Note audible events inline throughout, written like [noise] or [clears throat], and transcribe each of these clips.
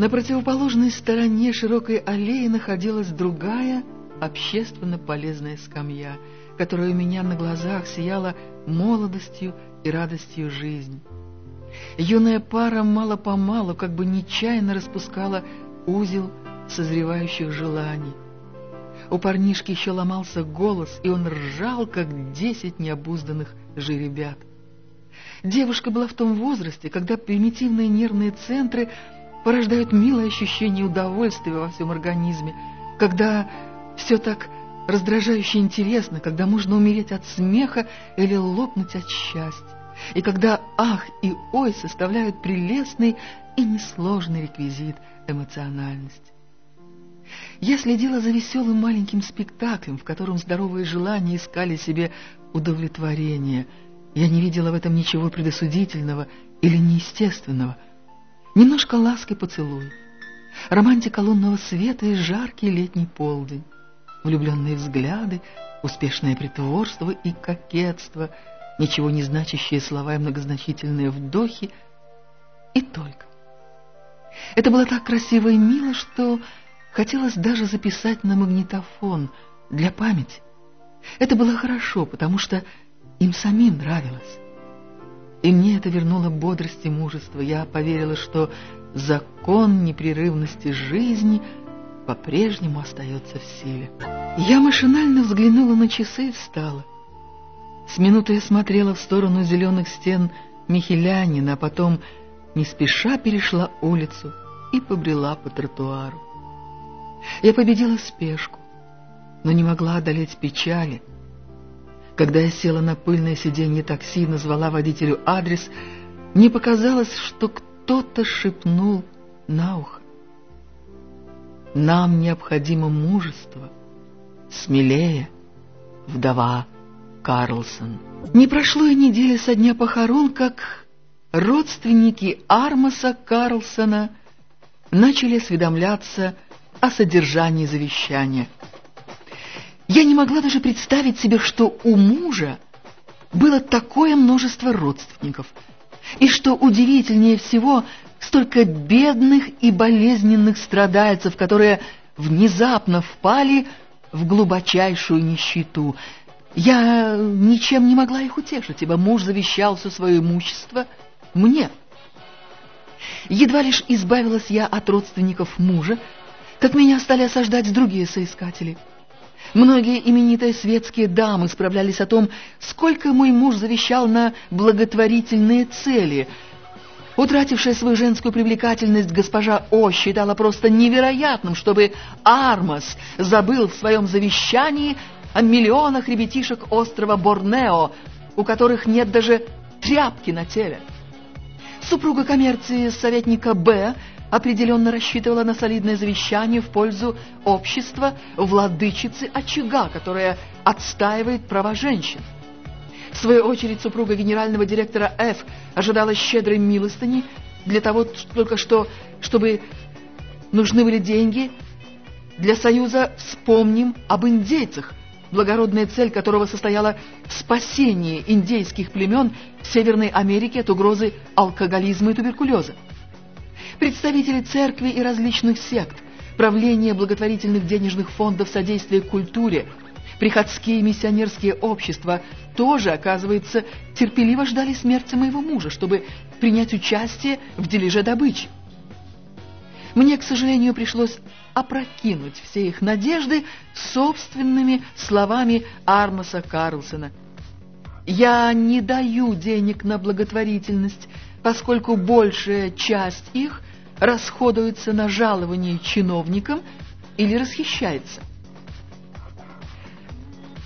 На противоположной стороне широкой аллеи находилась другая общественно полезная скамья, которая у меня на глазах сияла молодостью и радостью жизни. Юная пара мало-помалу, как бы нечаянно распускала узел созревающих желаний. У парнишки еще ломался голос, и он ржал, как десять необузданных жеребят. Девушка была в том возрасте, когда примитивные нервные центры порождают милое ощущение удовольствия во всем организме, когда все так раздражающе интересно, когда можно умереть от смеха или лопнуть от счастья, и когда «ах» и «ой» составляют прелестный и несложный реквизит эмоциональности. Я следила за веселым маленьким спектаклем, в котором здоровые желания искали себе удовлетворение. Я не видела в этом ничего предосудительного или неестественного. Немножко ласки поцелуй, романтика лунного света и жаркий летний полдень, влюбленные взгляды, успешное притворство и кокетство, ничего не значащие слова и многозначительные вдохи, и только. Это было так красиво и мило, что Хотелось даже записать на магнитофон для памяти. Это было хорошо, потому что им самим нравилось. И мне это вернуло бодрость и мужество. Я поверила, что закон непрерывности жизни по-прежнему остается в силе. Я машинально взглянула на часы и встала. С минуты я смотрела в сторону зеленых стен Михелянина, а потом не спеша перешла улицу и побрела по тротуару. Я победила спешку, но не могла одолеть печали. Когда я села на пыльное сиденье такси и назвала водителю адрес, мне показалось, что кто-то шепнул на ухо. Нам необходимо мужество, смелее, вдова Карлсон. Не прошло и недели со дня похорон, как родственники Армаса Карлсона начали осведомляться о содержании завещания. Я не могла даже представить себе, что у мужа было такое множество родственников, и что удивительнее всего, столько бедных и болезненных страдальцев, которые внезапно впали в глубочайшую нищету. Я ничем не могла их утешить, ибо муж завещал все свое имущество мне. Едва лишь избавилась я от родственников мужа, как меня стали осаждать другие соискатели. Многие именитые светские дамы справлялись о том, сколько мой муж завещал на благотворительные цели. Утратившая свою женскую привлекательность, госпожа О считала просто невероятным, чтобы Армас забыл в своем завещании о миллионах ребятишек острова Борнео, у которых нет даже тряпки на теле. Супруга коммерции советника Б определенно рассчитывала на солидное завещание в пользу общества владычицы очага, которая отстаивает права женщин. В свою очередь супруга генерального директора Ф ожидала щедрой милостыни для того только что, чтобы нужны были деньги для союза «Вспомним об индейцах», благородная цель которого состояла в спасении индейских племен в Северной Америке от угрозы алкоголизма и туберкулеза представители церкви и различных сект, правление благотворительных денежных фондов содействия культуре, приходские миссионерские общества тоже, оказывается, терпеливо ждали смерти моего мужа, чтобы принять участие в дележе добычи. Мне, к сожалению, пришлось опрокинуть все их надежды собственными словами Армаса Карлсона. «Я не даю денег на благотворительность, поскольку большая часть их расходуется на жалование чиновникам или расхищается.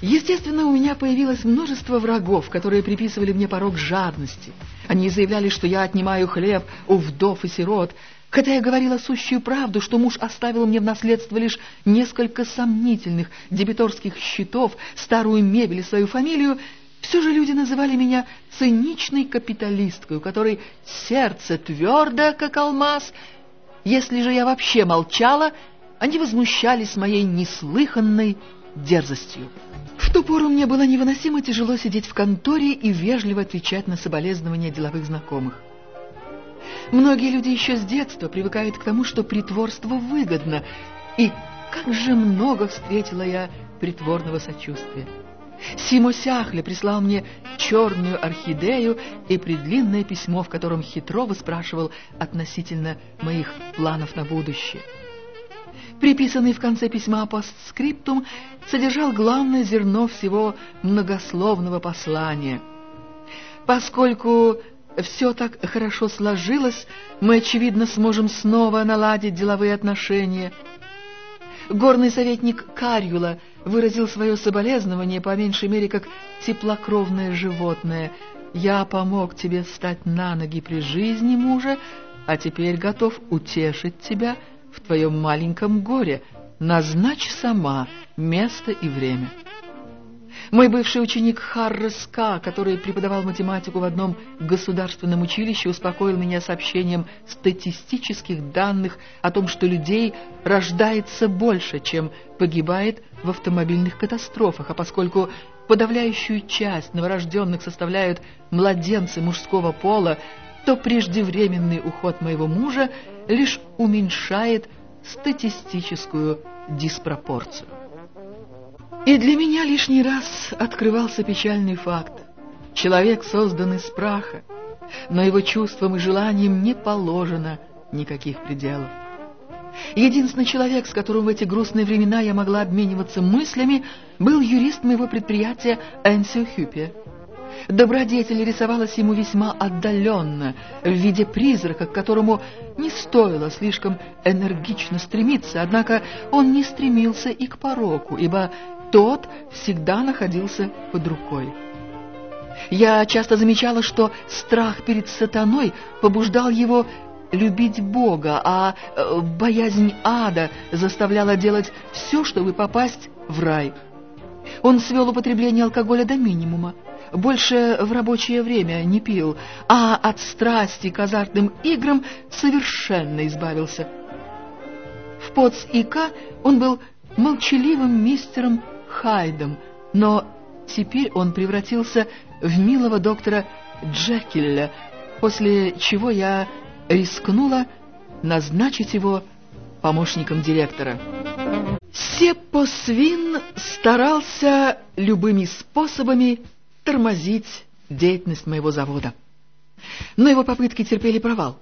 Естественно, у меня появилось множество врагов, которые приписывали мне порог жадности. Они заявляли, что я отнимаю хлеб у вдов и сирот, хотя я говорила сущую правду, что муж оставил мне в наследство лишь несколько сомнительных дебиторских счетов, старую мебель и свою фамилию, все же люди называли меня циничной капиталисткой, у которой сердце твердо, как алмаз. Если же я вообще молчала, они возмущались моей неслыханной дерзостью. В ту пору мне было невыносимо тяжело сидеть в конторе и вежливо отвечать на соболезнования деловых знакомых. Многие люди еще с детства привыкают к тому, что притворство выгодно, и как же много встретила я притворного сочувствия. Симо Сяхля прислал мне черную орхидею и предлинное письмо, в котором хитро выспрашивал относительно моих планов на будущее. Приписанный в конце письма постскриптум содержал главное зерно всего многословного послания. Поскольку все так хорошо сложилось, мы, очевидно, сможем снова наладить деловые отношения. Горный советник Карюла выразил свое соболезнование, по меньшей мере, как теплокровное животное. «Я помог тебе встать на ноги при жизни мужа, а теперь готов утешить тебя» в твоем маленьком горе. Назначь сама место и время. Мой бывший ученик Харрес К., который преподавал математику в одном государственном училище, успокоил меня сообщением статистических данных о том, что людей рождается больше, чем погибает в автомобильных катастрофах, а поскольку подавляющую часть новорожденных составляют младенцы мужского пола, то преждевременный уход моего мужа лишь уменьшает статистическую диспропорцию. И для меня лишний раз открывался печальный факт. Человек создан из праха, но его чувствам и желаниям не положено никаких пределов. Единственный человек, с которым в эти грустные времена я могла обмениваться мыслями, был юрист моего предприятия Энсио Хюпе. Добродетель рисовалась ему весьма отдаленно, в виде призрака, к которому не стоило слишком энергично стремиться, однако он не стремился и к пороку, ибо тот всегда находился под рукой. Я часто замечала, что страх перед сатаной побуждал его любить Бога, а э, боязнь ада заставляла делать все, чтобы попасть в рай. Он свел употребление алкоголя до минимума, больше в рабочее время не пил, а от страсти к азартным играм совершенно избавился. В ПОЦ-ИК он был молчаливым мистером Хайдом, но теперь он превратился в милого доктора Джекилля, после чего я рискнула назначить его помощником директора. Сеппо Свин старался любыми способами тормозить деятельность моего завода. Но его попытки терпели провал.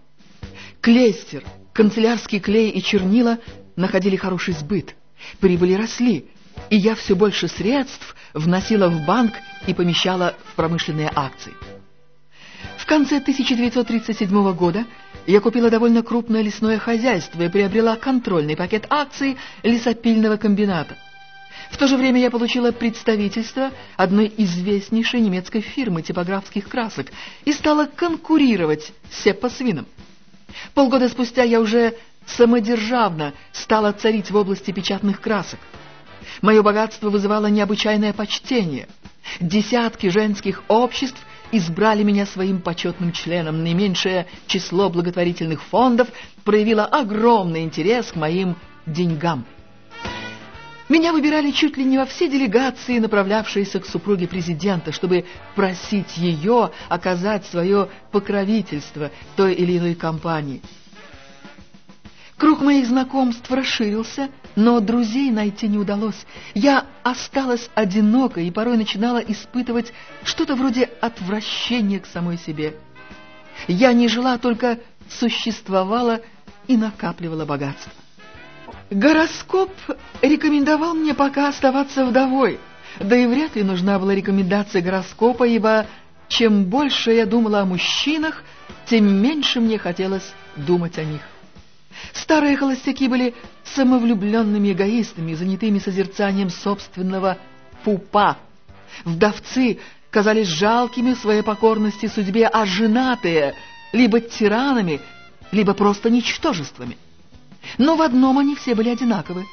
Клейстер, канцелярский клей и чернила находили хороший сбыт, прибыли росли, и я все больше средств вносила в банк и помещала в промышленные акции. В конце 1937 года я купила довольно крупное лесное хозяйство и приобрела контрольный пакет акций лесопильного комбината. В то же время я получила представительство одной известнейшей немецкой фирмы типографских красок и стала конкурировать с Сеппосвином. Полгода спустя я уже самодержавно стала царить в области печатных красок. Мое богатство вызывало необычайное почтение. Десятки женских обществ избрали меня своим почетным членом. Наименьшее число благотворительных фондов проявило огромный интерес к моим деньгам. Меня выбирали чуть ли не во все делегации, направлявшиеся к супруге президента, чтобы просить ее оказать свое покровительство той или иной компании. Круг моих знакомств расширился, но друзей найти не удалось. Я осталась одинокой и порой начинала испытывать что-то вроде отвращения к самой себе. Я не жила, только существовала и накапливала богатство. Гороскоп рекомендовал мне пока оставаться вдовой, да и вряд ли нужна была рекомендация гороскопа, ибо чем больше я думала о мужчинах, тем меньше мне хотелось думать о них. Старые холостяки были самовлюбленными эгоистами, занятыми созерцанием собственного пупа. Вдовцы казались жалкими в своей покорности судьбе, а женатые — либо тиранами, либо просто ничтожествами. Но в одном они все были одинаковы.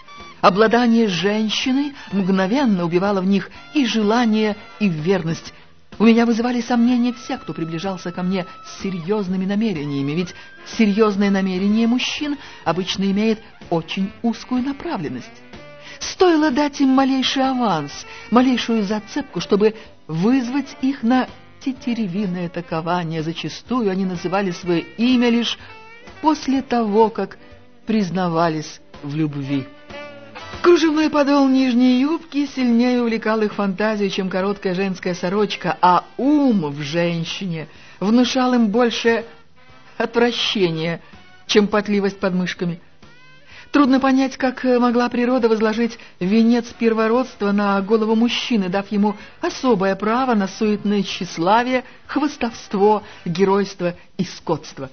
Обладание женщиной мгновенно убивало в них и желание, и верность. У меня вызывали сомнения все, кто приближался ко мне с серьезными намерениями, ведь серьезное намерение мужчин обычно имеет очень узкую направленность. Стоило дать им малейший аванс, малейшую зацепку, чтобы вызвать их на тетеревиное такование. Зачастую они называли свое имя лишь после того, как признавались в любви. Кружевной подол нижней юбки сильнее увлекал их фантазию, чем короткая женская сорочка, а ум в женщине внушал им больше отвращения, чем потливость под мышками. Трудно понять, как могла природа возложить венец первородства на голову мужчины, дав ему особое право на суетное тщеславие, хвостовство, геройство и скотство.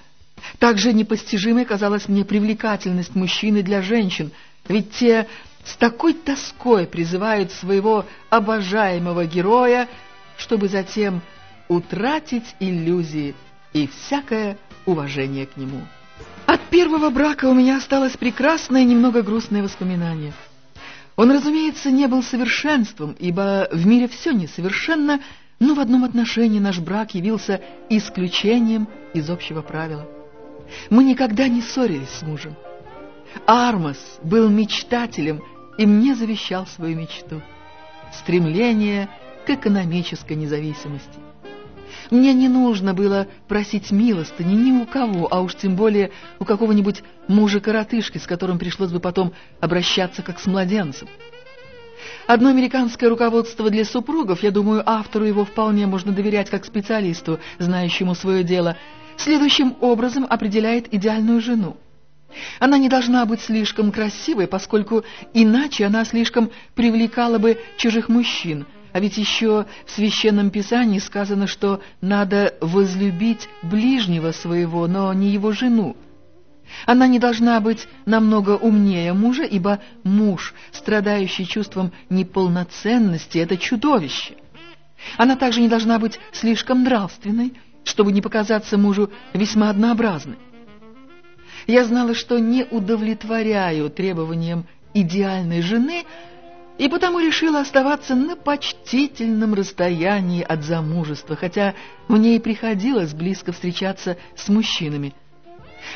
Также непостижимой казалась мне привлекательность мужчины для женщин, ведь те с такой тоской призывают своего обожаемого героя, чтобы затем утратить иллюзии и всякое уважение к нему. От первого брака у меня осталось прекрасное, немного грустное воспоминание. Он, разумеется, не был совершенством, ибо в мире все несовершенно, но в одном отношении наш брак явился исключением из общего правила. Мы никогда не ссорились с мужем. Армас был мечтателем и мне завещал свою мечту — стремление к экономической независимости. Мне не нужно было просить милостыни ни у кого, а уж тем более у какого-нибудь мужа-коротышки, с которым пришлось бы потом обращаться как с младенцем. Одно американское руководство для супругов, я думаю, автору его вполне можно доверять как специалисту, знающему свое дело, следующим образом определяет идеальную жену. Она не должна быть слишком красивой, поскольку иначе она слишком привлекала бы чужих мужчин, а ведь еще в Священном Писании сказано, что надо возлюбить ближнего своего, но не его жену. Она не должна быть намного умнее мужа, ибо муж, страдающий чувством неполноценности, это чудовище. Она также не должна быть слишком нравственной, чтобы не показаться мужу весьма однообразной. Я знала, что не удовлетворяю требованиям идеальной жены, и потому решила оставаться на почтительном расстоянии от замужества, хотя мне и приходилось близко встречаться с мужчинами.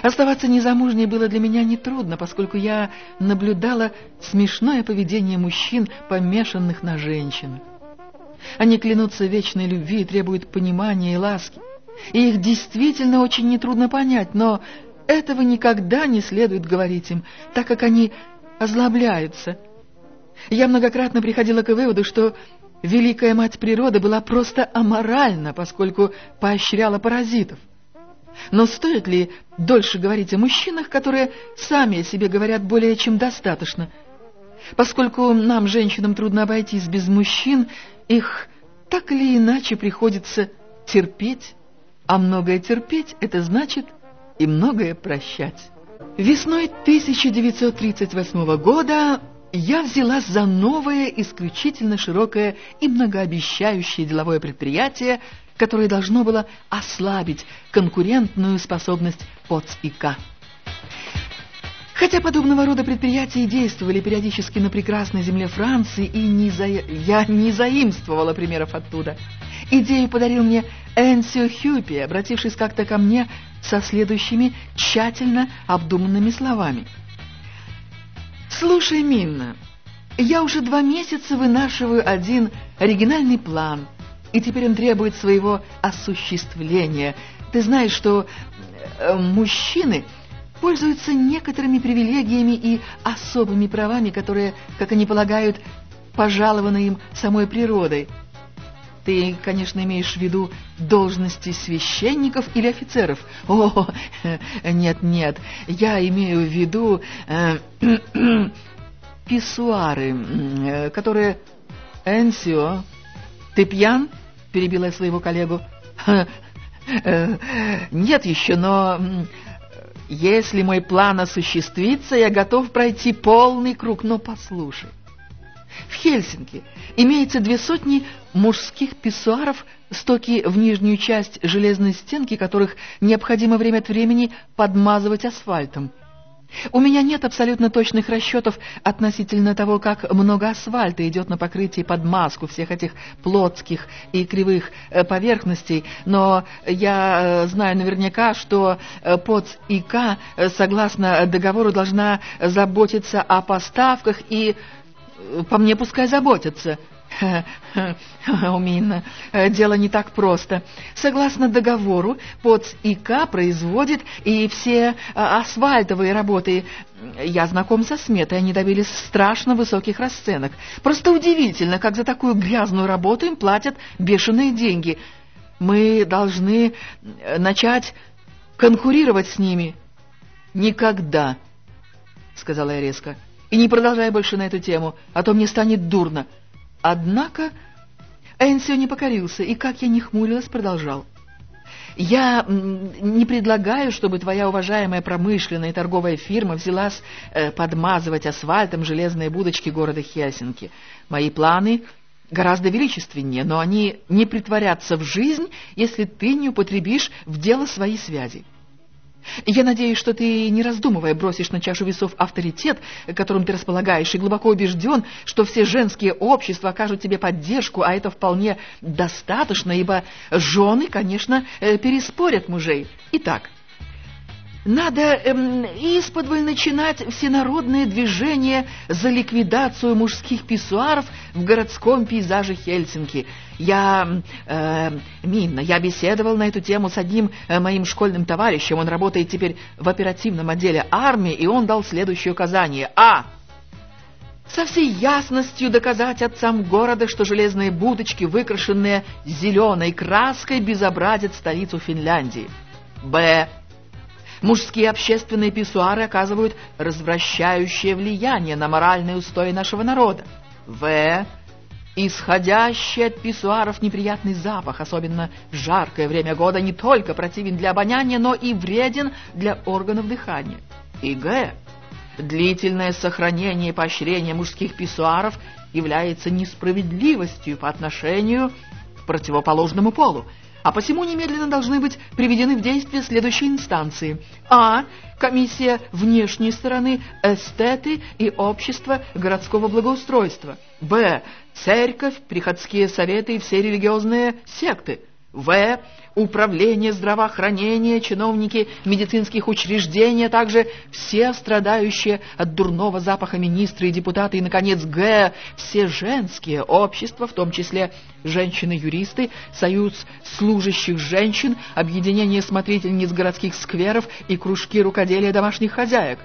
Оставаться незамужней было для меня нетрудно, поскольку я наблюдала смешное поведение мужчин, помешанных на женщинах. Они клянутся вечной любви и требуют понимания и ласки. И их действительно очень нетрудно понять, но этого никогда не следует говорить им, так как они озлобляются – я многократно приходила к выводу, что Великая Мать Природы была просто аморальна, поскольку поощряла паразитов. Но стоит ли дольше говорить о мужчинах, которые сами о себе говорят более чем достаточно? Поскольку нам, женщинам, трудно обойтись без мужчин, их так или иначе приходится терпеть, а многое терпеть – это значит и многое прощать. Весной 1938 года я взялась за новое, исключительно широкое и многообещающее деловое предприятие, которое должно было ослабить конкурентную способность ПОЦ-ИК. Хотя подобного рода предприятия действовали периодически на прекрасной земле Франции, и не за... я не заимствовала примеров оттуда. Идею подарил мне Энсио Хьюпи, обратившись как-то ко мне со следующими тщательно обдуманными словами – Слушай, Минна, я уже два месяца вынашиваю один оригинальный план, и теперь он требует своего осуществления. Ты знаешь, что э, мужчины пользуются некоторыми привилегиями и особыми правами, которые, как они полагают, пожалованы им самой природой. Ты, конечно, имеешь в виду должности священников или офицеров? О, нет-нет, я имею в виду э, [clears throat] писсуары, э, которые... Энсио, ты пьян? Перебила я своего коллегу. Э, нет еще, но... Если мой план осуществится, я готов пройти полный круг. Но послушай, в Хельсинки имеется две сотни мужских писсуаров, стоки в нижнюю часть железной стенки, которых необходимо время от времени подмазывать асфальтом. У меня нет абсолютно точных расчетов относительно того, как много асфальта идет на покрытие под маску всех этих плотских и кривых э, поверхностей, но я э, знаю наверняка, что э, ПОЦ ИК, согласно договору, должна заботиться о поставках и по мне пускай заботятся. Уминно, дело не так просто. Согласно договору, ПОЦ ИК производит и все а, асфальтовые работы. Я знаком со сметой, они добились страшно высоких расценок. Просто удивительно, как за такую грязную работу им платят бешеные деньги. Мы должны э, начать конкурировать с ними. Никогда, сказала я резко. И не продолжай больше на эту тему, а то мне станет дурно. Однако Энсио не покорился, и, как я не хмурилась, продолжал. «Я не предлагаю, чтобы твоя уважаемая промышленная и торговая фирма взялась э, подмазывать асфальтом железные будочки города Хельсинки. Мои планы гораздо величественнее, но они не притворятся в жизнь, если ты не употребишь в дело свои связи. Я надеюсь, что ты, не раздумывая, бросишь на чашу весов авторитет, которым ты располагаешь, и глубоко убежден, что все женские общества окажут тебе поддержку, а это вполне достаточно, ибо жены, конечно, э, переспорят мужей. Итак, надо эм, исподволь начинать всенародное движение за ликвидацию мужских писсуаров в городском пейзаже Хельсинки. Я, э, Минна, я беседовал на эту тему с одним э, моим школьным товарищем. Он работает теперь в оперативном отделе армии, и он дал следующее указание. А. Со всей ясностью доказать отцам города, что железные будочки, выкрашенные зеленой краской, безобразят столицу Финляндии. Б. Мужские общественные писсуары оказывают развращающее влияние на моральные устои нашего народа. В. Исходящий от писсуаров неприятный запах, особенно в жаркое время года, не только противен для обоняния, но и вреден для органов дыхания. И Г. Длительное сохранение и поощрение мужских писсуаров является несправедливостью по отношению к противоположному полу а посему немедленно должны быть приведены в действие следующие инстанции. А. Комиссия внешней стороны, эстеты и общество городского благоустройства. Б. Церковь, приходские советы и все религиозные секты. В. Управление здравоохранения, чиновники медицинских учреждений, а также все страдающие от дурного запаха министры и депутаты, и, наконец, Г. Все женские общества, в том числе женщины-юристы, союз служащих женщин, объединение смотрительниц городских скверов и кружки рукоделия домашних хозяек.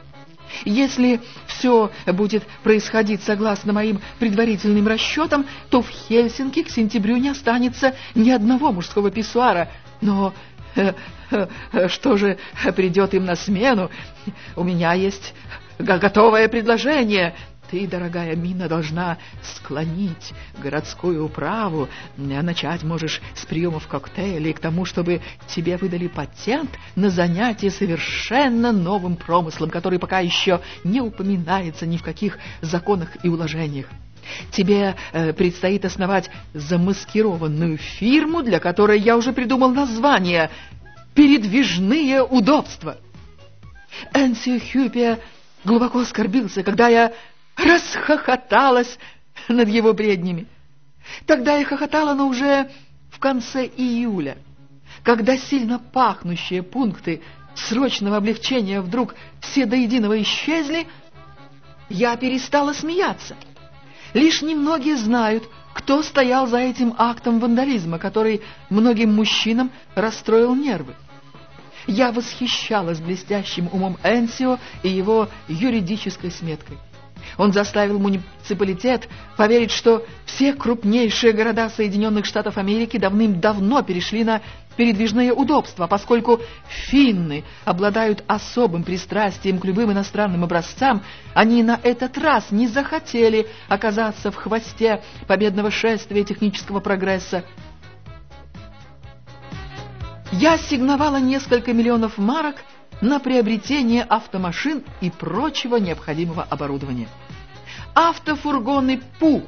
Если все будет происходить согласно моим предварительным расчетам, то в Хельсинки к сентябрю не останется ни одного мужского писсуара. Но э, э, что же придет им на смену? У меня есть готовое предложение. Ты, дорогая Мина, должна склонить городскую управу, а начать можешь с приемов коктейлей к тому, чтобы тебе выдали патент на занятие совершенно новым промыслом, который пока еще не упоминается ни в каких законах и уложениях. Тебе э, предстоит основать замаскированную фирму, для которой я уже придумал название «Передвижные удобства». Энсио Хюпия глубоко оскорбился, когда я расхохоталась над его бреднями. Тогда я хохотала, но уже в конце июля, когда сильно пахнущие пункты срочного облегчения вдруг все до единого исчезли, я перестала смеяться. Лишь немногие знают, кто стоял за этим актом вандализма, который многим мужчинам расстроил нервы. Я восхищалась блестящим умом Энсио и его юридической сметкой. Он заставил муниципалитет поверить, что все крупнейшие города Соединенных Штатов Америки давным-давно перешли на передвижные удобства, поскольку финны обладают особым пристрастием к любым иностранным образцам, они на этот раз не захотели оказаться в хвосте победного шествия технического прогресса. Я сигновала несколько миллионов марок на приобретение автомашин и прочего необходимого оборудования. Автофургоны ПУ,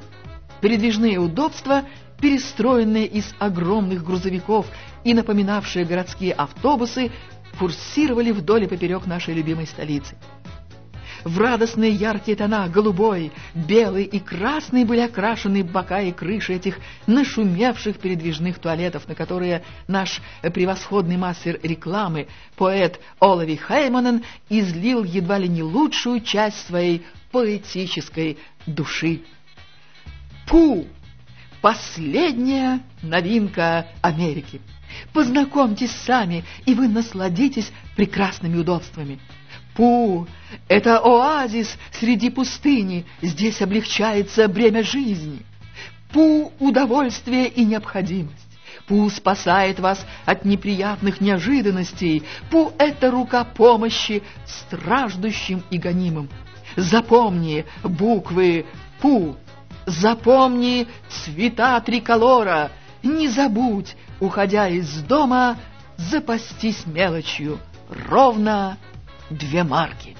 передвижные удобства, перестроенные из огромных грузовиков и напоминавшие городские автобусы, курсировали вдоль и поперек нашей любимой столицы. В радостные яркие тона голубой, белый и красный были окрашены бока и крыши этих нашумевших передвижных туалетов, на которые наш превосходный мастер рекламы, поэт Олови Хейманен, излил едва ли не лучшую часть своей поэтической души. Пу! последняя новинка Америки. Познакомьтесь сами, и вы насладитесь прекрасными удобствами. Пу – это оазис среди пустыни, здесь облегчается бремя жизни. Пу – удовольствие и необходимость. Пу спасает вас от неприятных неожиданностей. Пу – это рука помощи страждущим и гонимым. Запомни буквы Пу. Запомни цвета триколора. Не забудь, уходя из дома, запастись мелочью. Ровно две марки.